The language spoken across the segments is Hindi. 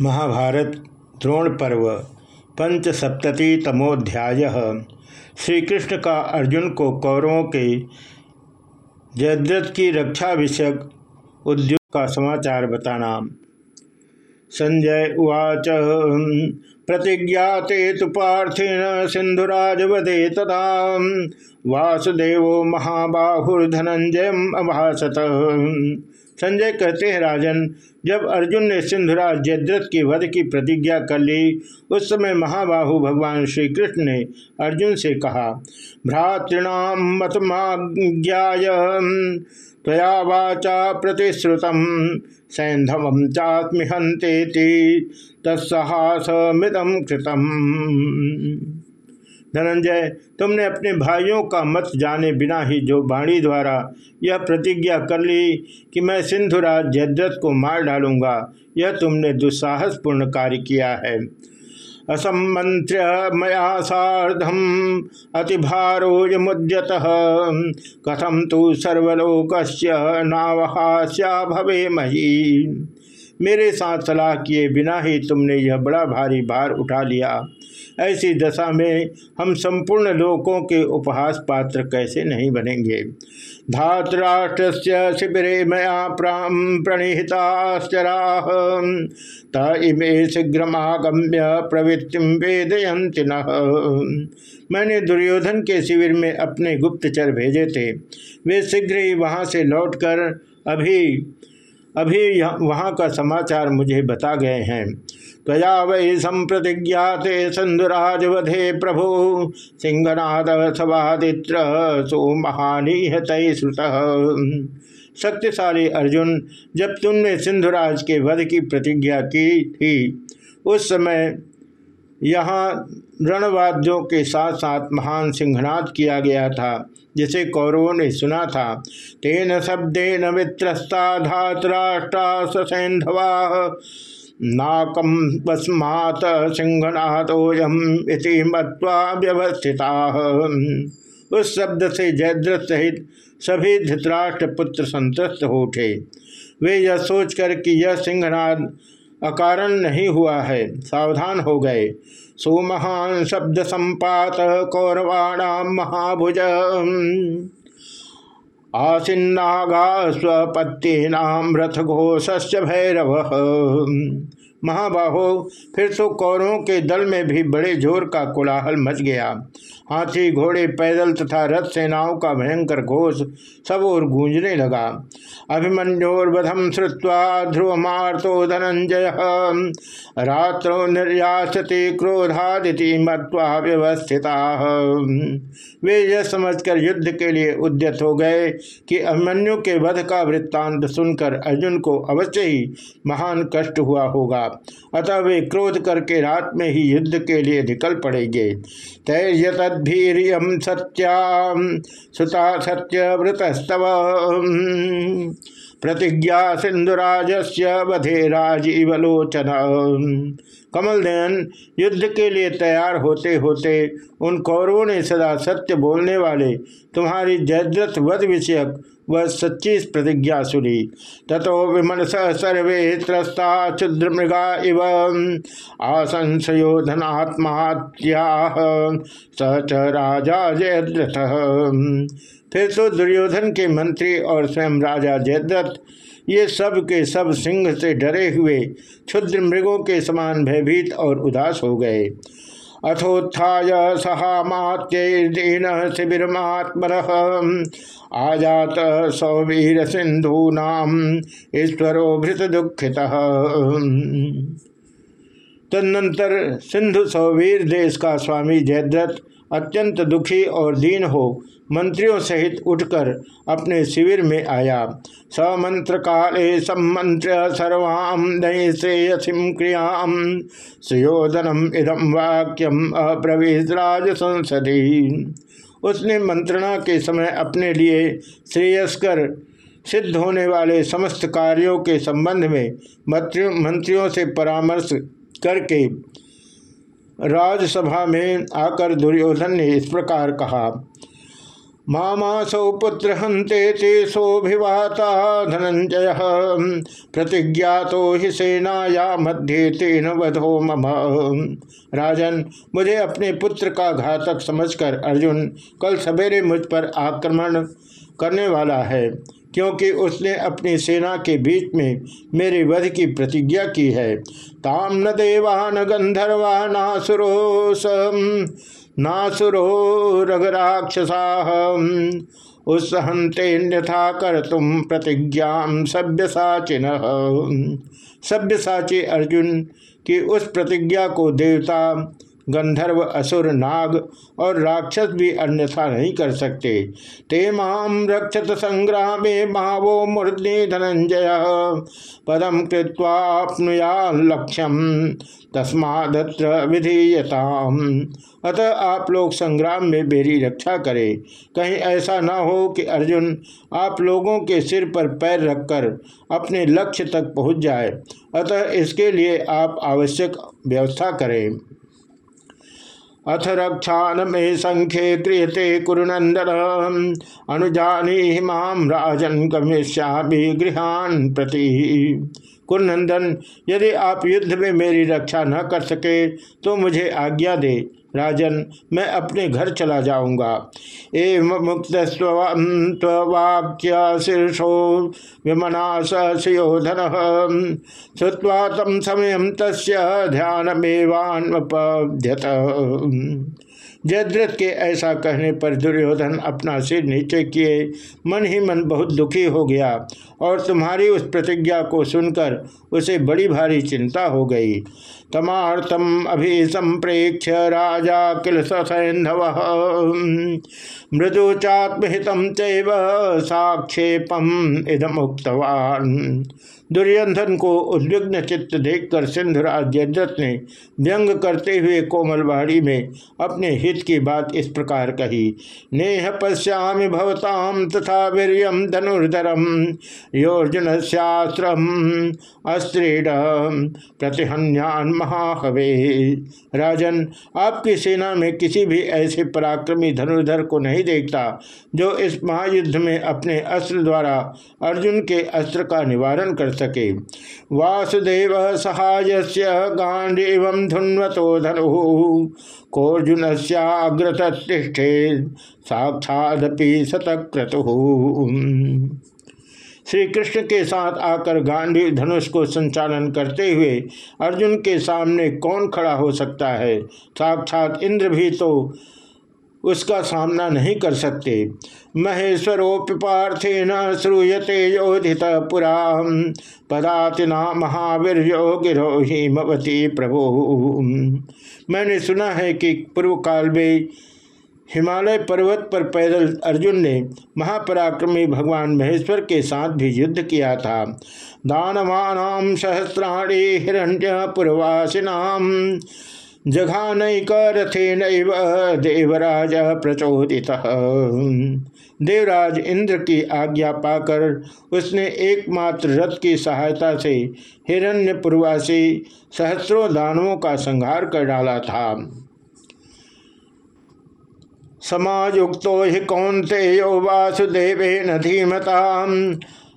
महाभारत द्रोण पर्व पंचसप्तति तमोध्याय श्री कृष्ण का अर्जुन को कौरवों के जयद्रथ की रक्षा विषयक उद्योग का समाचार बताना। संजय उवाच, प्रतिज्ञाते तो पार्थिन सिंधुराज वदे तथा वासुदेव महाबाहुर्धनंजय अभाषत संजय कहते हैं राजन। जब अर्जुन ने सिंधुराज जयद्रथ की वध की प्रतिज्ञा कर ली, उस समय महाबाहु भगवान श्री कृष्ण ने अर्जुन से कहा भ्रातृणाम मतमाज्ञाय तया वाचा प्रतिश्रुतम सैंधव चात्मिहंते तत्साहसमिदम कृतम। धनंजय, तुमने अपने भाइयों का मत जाने बिना ही जो बाणी द्वारा यह प्रतिज्ञा कर ली कि मैं सिंधुराज जयद्रथ को मार डालूँगा, यह तुमने दुस्साहसपूर्ण कार्य किया है। असमंत्र्य मया साधम अतिभारो मुद्यत कथम तो सर्वलोक नावहास्या भवे मही मेरे साथ सलाह किए बिना ही तुमने यह बड़ा भारी भार उठा लिया। ऐसी दशा में हम संपूर्ण लोकों के उपहास पात्र कैसे नहीं बनेंगे? धातराष्ट्र शिविर मया प्रणिहिताश्चरा। तमे शीघ्रमागम्य प्रवृत्ति वेदयंति मैंने दुर्योधन के शिविर में अपने गुप्तचर भेजे थे। वे शीघ्र ही वहाँ से लौटकर अभी अभी वहाँ का समाचार मुझे बता गए हैं। त्वया वै संप्रतिज्ञाते संधुराजवधे प्रभु। सिंहनाद सवादित्र सो महानीहत श्रुत शक्तिशाली अर्जुन, जब तुमने सिंधुराज के वध की प्रतिज्ञा की थी, उस समय यहाँ रणवाद्यों के साथ साथ महान सिंहनाद किया गया था, जिसे कौरवों ने सुना था। तेन शब्देन वित्रस्ता धातराष्ट्रा सैंधवा नाकम बस्मात सिंहनाथोयम इति मत्वा व्यवस्थिता। उस शब्द से जयद्रथ सहित सभी धृतराष्ट्र पुत्र संतस्त हो उठे। वे यह सोचकर कि यह सिंहनाद अकारण नहीं हुआ है। सावधान हो गए। सुमहान शब्द संपात कौरवाणाम महाभुज। आसिन्नागा स्वपत्तीनाम रथ घोष भैरव। महाबाहो। फिर तो कौरों के दल में भी बड़े ज़ोर का कोलाहल मच गया। हाथी, घोड़े, पैदल तथा रथ सेनाओं का भयंकर घोष सब और गूंजने लगा। अभिमन्योर्वधम श्रुवा ध्रुव मार्तो धनंजय। रात्रो निर्यासते क्रोधादिति मत्वा व्यवस्थिता। वे यह समझकर युद्ध के लिए उद्यत हो गए कि अभिमन्यु के वध का वृत्तांत सुनकर अर्जुन को अवश्य ही महान कष्ट हुआ होगा। अतः वे क्रोध करके रात में ही युद्ध के लिए निकल पड़ेंगे। तैर्य तद्भीरियम सत्या, सुता सत्य वृतस्तव। प्रतिज्ञा सिंधुराज से वधे राजीवलोचन कमल दयन युद्ध के लिए तैयार होते होते उन कौरवों ने सदा सत्य बोलने वाले, तुम्हारी जयद्रथ वध विषयक वह सच्ची प्रतिज्ञा सुनी। तथो विमनस सर्वे त्रस्ता क्षुद्र मृगा इव। आसंशयोधनात्महत्या स च राजा जयद्रथ। फिर तो दुर्योधन के मंत्री और स्वयं राजा जयद्रथ, ये सब के सब सिंह से डरे हुए क्षुद्र मृगों के समान भयभीत और उदास हो गए। अथोत्थाय सहामात्यन शिविरमात्मर आजात सौवीर सिंधूना ईश्वरो भृत दुखित तदनंतर सिंधु सौवीर देश का स्वामी जयद्रथ अत्यंत दुखी और दीन हो, मंत्रियों सहित उठकर अपने शिविर में आया। समंत्र काले सम्मंत्र सर्वाम श्रेयसीम क्रियाम सुयोधनम इदम वाक्यम अप्रवेश राज संसदी उसने मंत्रणा के समय अपने लिए श्रेयस्कर सिद्ध होने वाले समस्त कार्यों के संबंध में मंत्रियों से परामर्श करके राजसभा में आकर दुर्योधन ने इस प्रकार कहा, मामासौ पुत्र हंते ते सोभिवाता धनंजय प्रतिज्ञा तो ही सेनाया मध्य तेन वधो मम। राजन, मुझे अपने पुत्र का घातक समझकर अर्जुन कल सवेरे मुझ पर आक्रमण करने वाला है। क्योंकि उसने अपनी सेना के बीच में मेरे वध की प्रतिज्ञा की है। ताम न देवान गंधर्वा नासुरो नासुरो रगराक्षसा कर तुम प्रतिज्ञा सभ्य साचिन सभ्य साची अर्जुन की उस प्रतिज्ञा को देवता गंधर्व, असुर, नाग और राक्षस भी अन्यथा नहीं कर सकते। ते माम रक्षत संग्राम मावो मूर्धि धनंजय। पदम कृत्वापनुया लक्ष्यम। तस्मादत्र विधीयता अतः आप लोग संग्राम में मेरी रक्षा करें। कहीं ऐसा न हो कि अर्जुन आप लोगों के सिर पर पैर रखकर अपने लक्ष्य तक पहुँच जाए। अतः इसके लिए आप आवश्यक व्यवस्था करें। अथ रक्षान में संख्ये क्रियते कुरुनंदन अनुजानी माम राजन गमिष्यामी गृहान प्रति। कुरुनंदन यदि आप युद्ध में मेरी रक्षा न कर सके तो मुझे आज्ञा दे। राजन, मैं अपने घर चला जाऊँगा। मुक्त वाक्य शीर्षो विमना सयोधन श्रुवा तम समय तस् ध्यानमेवान्वपद्यत। जयद्रथ के ऐसा कहने पर दुर्योधन अपना सिर नीचे किए, मन ही मन बहुत दुखी हो गया और तुम्हारी उस प्रतिज्ञा को सुनकर उसे बड़ी भारी चिंता हो गई। तमार्थम अभी संप्रेक्ष राजा किल सैंधव मृदुचात्महित चैव साक्षेपम इदमुक्तवान। दुर्योधन को उद्विग्न चित्त देखकर सिंधुराज जयद्रथ ने व्यंग करते हुए कोमल बाड़ी में अपने हित की बात इस प्रकार कही। नेह पश्यामि भवताम तथा वीरियम धनुर्धरम। योर्जुन शास्त्रम अस्त्रेण प्रतिहन्यान महाहवे। राजन आपकी सेना में किसी भी ऐसे पराक्रमी धनुर्धर को नहीं देखता, जो इस महायुद्ध में अपने अस्त्र द्वारा अर्जुन के अस्त्र का निवारण कर सके। वासुदेव सहाय से गांडीव धुन्वतो धनु कोर्जुन सग्रतिष्ठे साक्षादपि शतक्रतु श्री कृष्ण के साथ आकर गांधी धनुष को संचालन करते हुए अर्जुन के सामने कौन खड़ा हो सकता है? साक्षात इंद्र भी तो उसका सामना नहीं कर सकते। महेश्वरोपार्थे न श्रूयते योधित पुरा पदातिना महावीर गिरो प्रभु। मैंने सुना है कि पूर्व काल में हिमालय पर्वत पर पैदल अर्जुन ने महापराक्रमी भगवान महेश्वर के साथ भी युद्ध किया था। दानवानाम सहस्राणी हिरण्य पूर्वासिनाम जघानक रथे नैव देवराज प्रचोदित। देवराज इंद्र की आज्ञा पाकर उसने एकमात्र रथ की सहायता से हिरण्य पूर्वासी सहस्रों दानवों का संहार कर डाला था। समायुक्तो हि कौंतेयो वासुदेवेन धीमता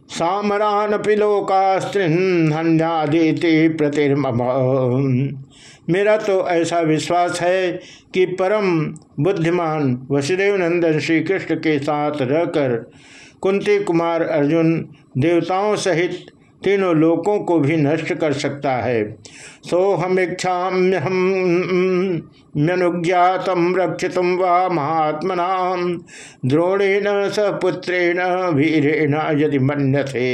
सामरान पिलोकास्त्रिन हन्यादिति प्रतिर्मम। मेरा तो ऐसा विश्वास है कि परम बुद्धिमान वसुदेव नंदन श्री कृष्ण के साथ रहकर कुंती कुमार अर्जुन देवताओं सहित तीनों लोकों को भी नष्ट कर सकता है। सो हम इच्छा हम म्यनुज्ञातम रक्षित व महात्मना द्रोणेन सपुत्रेण वीरेण यदि थे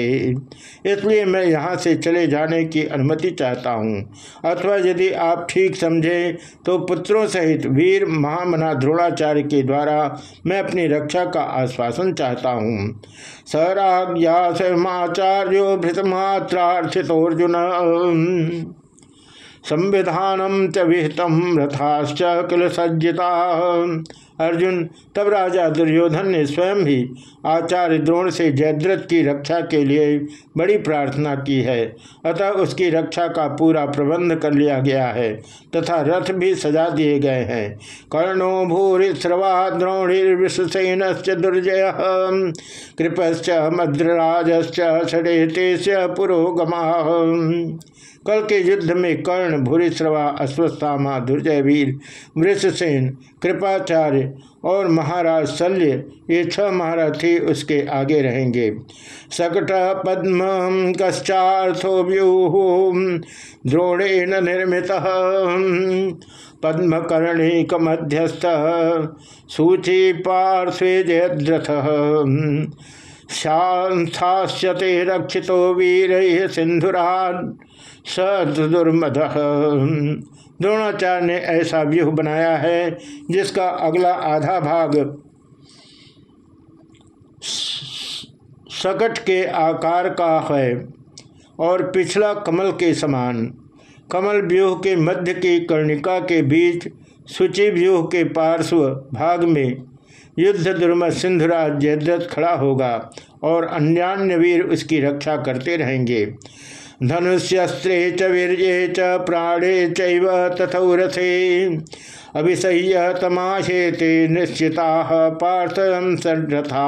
इसलिए मैं यहाँ से चले जाने की अनुमति चाहता हूँ। अथवा यदि आप ठीक समझे तो पुत्रों सहित वीर महामना द्रोणाचार्य के द्वारा मैं अपनी रक्षा का आश्वासन चाहता हूँ। सराज्ञा समाचार्यो भृतमात्रार्थितोर्जुन संविधानम च विहितम रथाश्च किल सज्जिता। अर्जुन, तब राजा दुर्योधन ने स्वयं ही आचार्य द्रोण से जयद्रथ की रक्षा के लिए बड़ी प्रार्थना की है। अतः उसकी रक्षा का पूरा प्रबंध कर लिया गया है तथा रथ भी सजा दिए गए हैं। कर्णो भूरि स्रवा द्रोणिर्विषसेन दुर्जय। कृपश्च मद्रराजश्च षडेते पुरोगमा। कल के युद्ध में कर्ण भूरिश्रवा अश्वस्थामा दुर्जय वीर वृषसेन, कृपाचार्य और महाराज शल्य, ये छह महारथी उसके आगे रहेंगे। सकट पद्म कश्चार्थो व्यूह, द्रोणेन निर्मित। पद्मकर्णिक मध्यस्थ सूची पार्श्वे जयद्रथ। शांस्थास्यते रक्षितो वीर सिंधुरान सदुर्मद। द्रोणाचार्य ने ऐसा व्यूह बनाया है, जिसका अगला आधा भाग सकट के आकार का है और पिछला कमल के समान। कमल व्यूह के मध्य की कर्णिका के बीच सूची व्यूह के पार्श्व भाग में युद्ध दुर्मत सिंधुराज जयद्रथ खड़ा होगा और अन्यान्य वीर उसकी रक्षा करते रहेंगे। धनुष्यस्त्रे च वीर्ये च प्राणे चैव तथौरथे। अभिसह्य तमाशेते निश्चिता पार्थ सड्रथा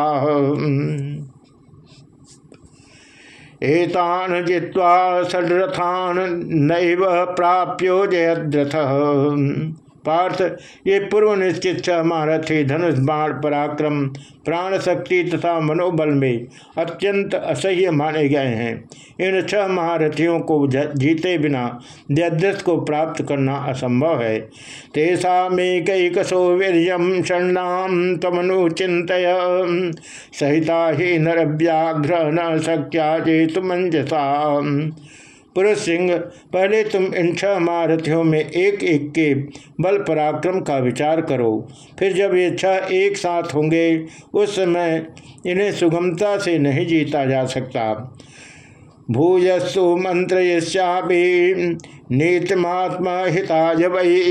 एतान जित्वा षड्रथान नैव प्राप्यो जयद्रथ। पार्थ, ये पूर्व निश्चित छह महारथी धनुष बाण पराक्रम, प्राण शक्ति तथा मनोबल में अत्यंत असह्य माने गए हैं। इन छह महारथियों को जीते बिना जयद्रथ को प्राप्त करना असंभव है। तेषा में कई कसो वीरियम षण्णाम तमनु चिंत सहिता ही नरव्याघ्र न सक्या जेतु पुरुष सिंह पहले तुम इन छह महारथियों में एक एक के बल पराक्रम का विचार करो। फिर जब ये छह एक साथ होंगे, उस समय इन्हें सुगमता से नहीं जीता जा सकता। भूयस्सु मंत्र नीतमात्मा हिताय वही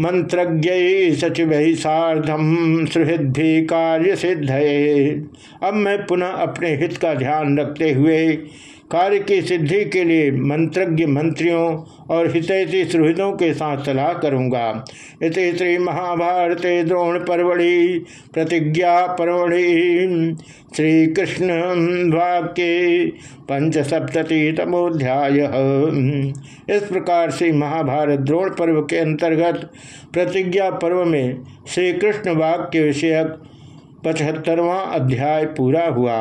मंत्रज्ञ सचिव सार्धम सुहृदि कार्य सिद्ध अब मैं पुनः अपने हित का ध्यान रखते हुए कार्य की सिद्धि के लिए मंत्रज्ञ मंत्रियों और हितैषी सुहृदों के साथ सलाह करूँगा। इस श्री महाभारत द्रोण परवड़ी प्रतिज्ञा परवड़ी श्री कृष्ण वाक्य पंचसप्तति तमोध्याय इस प्रकार से महाभारत द्रोण पर्व के अंतर्गत प्रतिज्ञा पर्व में श्री कृष्ण वाक्य विषयक पचहत्तरवां अध्याय पूरा हुआ।